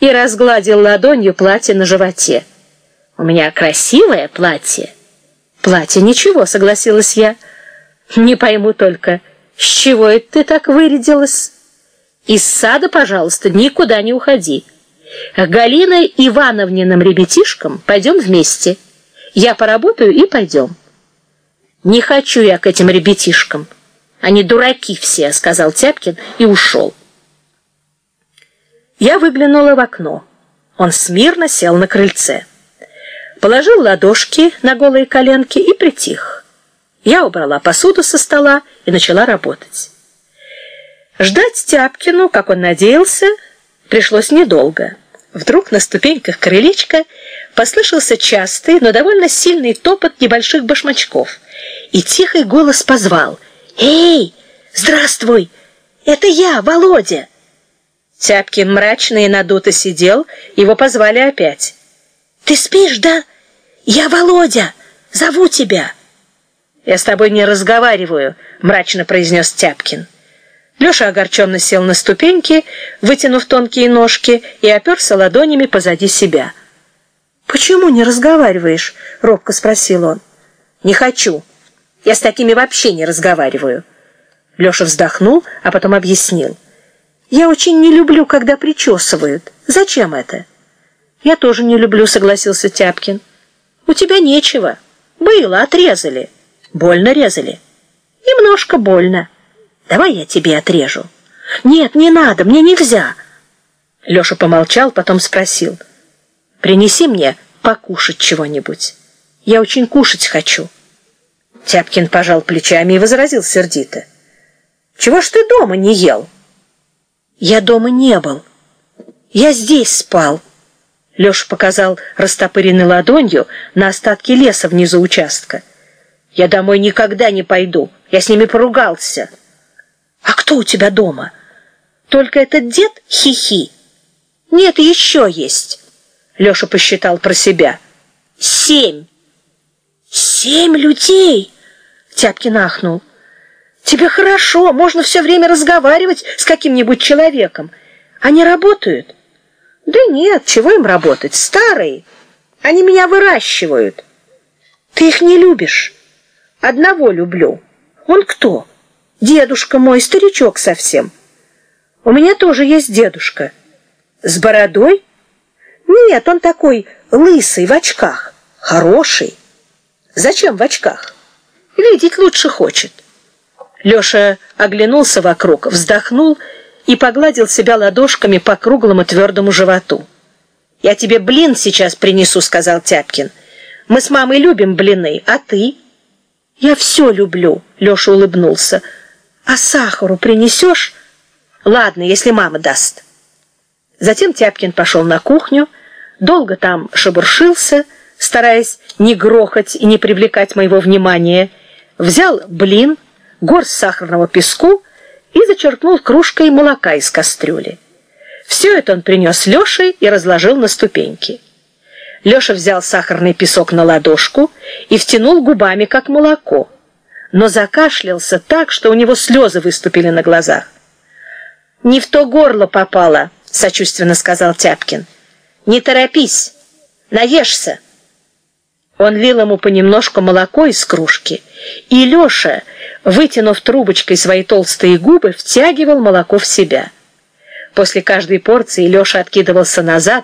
и разгладил ладонью платье на животе. «У меня красивое платье». «Платье ничего», — согласилась я. «Не пойму только, с чего это ты так вырядилась?» «Из сада, пожалуйста, никуда не уходи. К Галиной Ивановниным ребятишкам пойдем вместе. Я поработаю и пойдем». «Не хочу я к этим ребятишкам. Они дураки все», — сказал Тяпкин и ушел. Я выглянула в окно. Он смирно сел на крыльце. Положил ладошки на голые коленки и притих. Я убрала посуду со стола и начала работать. Ждать Тяпкину, как он надеялся, пришлось недолго. Вдруг на ступеньках крылечка послышался частый, но довольно сильный топот небольших башмачков, и тихий голос позвал «Эй, здравствуй! Это я, Володя!» Тяпкин мрачно и надуто сидел, его позвали опять. «Ты спишь, да? Я Володя, зову тебя!» «Я с тобой не разговариваю», — мрачно произнес Тяпкин. Леша огорченно сел на ступеньки, вытянув тонкие ножки, и оперся ладонями позади себя. «Почему не разговариваешь?» — робко спросил он. «Не хочу. Я с такими вообще не разговариваю». Леша вздохнул, а потом объяснил. Я очень не люблю, когда причесывают. Зачем это? Я тоже не люблю, согласился Тяпкин. У тебя нечего. Было, отрезали. Больно резали. Немножко больно. Давай я тебе отрежу. Нет, не надо, мне нельзя. Леша помолчал, потом спросил. Принеси мне покушать чего-нибудь. Я очень кушать хочу. Тяпкин пожал плечами и возразил сердито. Чего ж ты дома не ел? Я дома не был. Я здесь спал. Леша показал растопыренной ладонью на остатки леса внизу участка. Я домой никогда не пойду. Я с ними поругался. А кто у тебя дома? Только этот дед хихи. Нет, еще есть. Леша посчитал про себя. Семь. Семь людей. Тяпкин ахнул. Тебе хорошо, можно все время разговаривать с каким-нибудь человеком. Они работают? Да нет, чего им работать? Старые. Они меня выращивают. Ты их не любишь. Одного люблю. Он кто? Дедушка мой, старичок совсем. У меня тоже есть дедушка. С бородой? Нет, он такой лысый, в очках. Хороший. Зачем в очках? Видеть лучше хочет. Леша оглянулся вокруг, вздохнул и погладил себя ладошками по круглому твердому животу. «Я тебе блин сейчас принесу», — сказал Тяпкин. «Мы с мамой любим блины, а ты?» «Я все люблю», — Леша улыбнулся. «А сахару принесешь?» «Ладно, если мама даст». Затем Тяпкин пошел на кухню, долго там шебуршился, стараясь не грохать и не привлекать моего внимания, взял блин, горсть сахарного песку и зачерпнул кружкой молока из кастрюли. Все это он принес Леше и разложил на ступеньки. Леша взял сахарный песок на ладошку и втянул губами, как молоко, но закашлялся так, что у него слезы выступили на глазах. «Не в то горло попало», — сочувственно сказал Тяпкин. «Не торопись, наешься». Он лил ему понемножку молоко из кружки, и Леша, вытянув трубочкой свои толстые губы, втягивал молоко в себя. После каждой порции Леша откидывался назад,